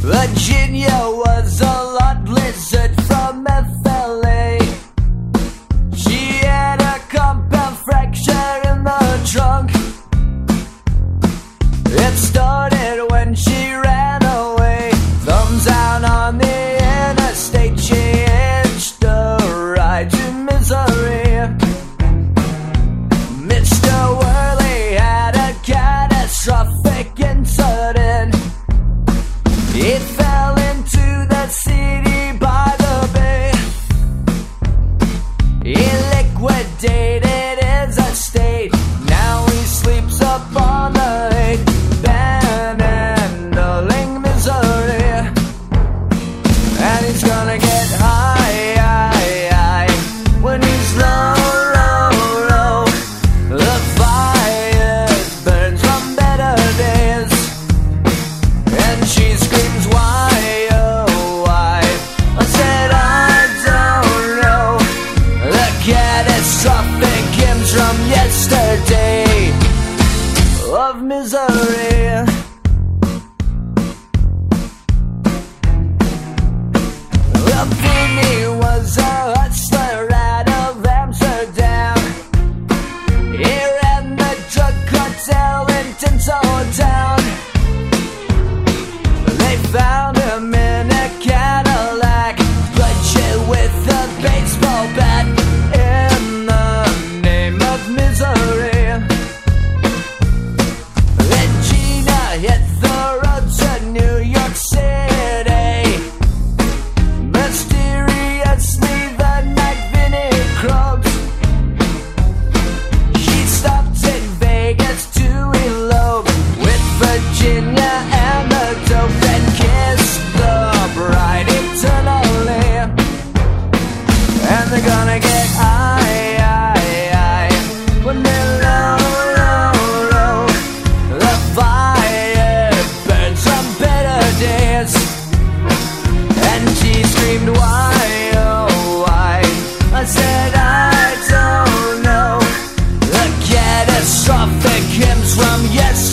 Virginia was a lot less. from yesterday of misery. Raffini was a out of Amsterdam. The drug cartel in Tinsel Town. from yesterday.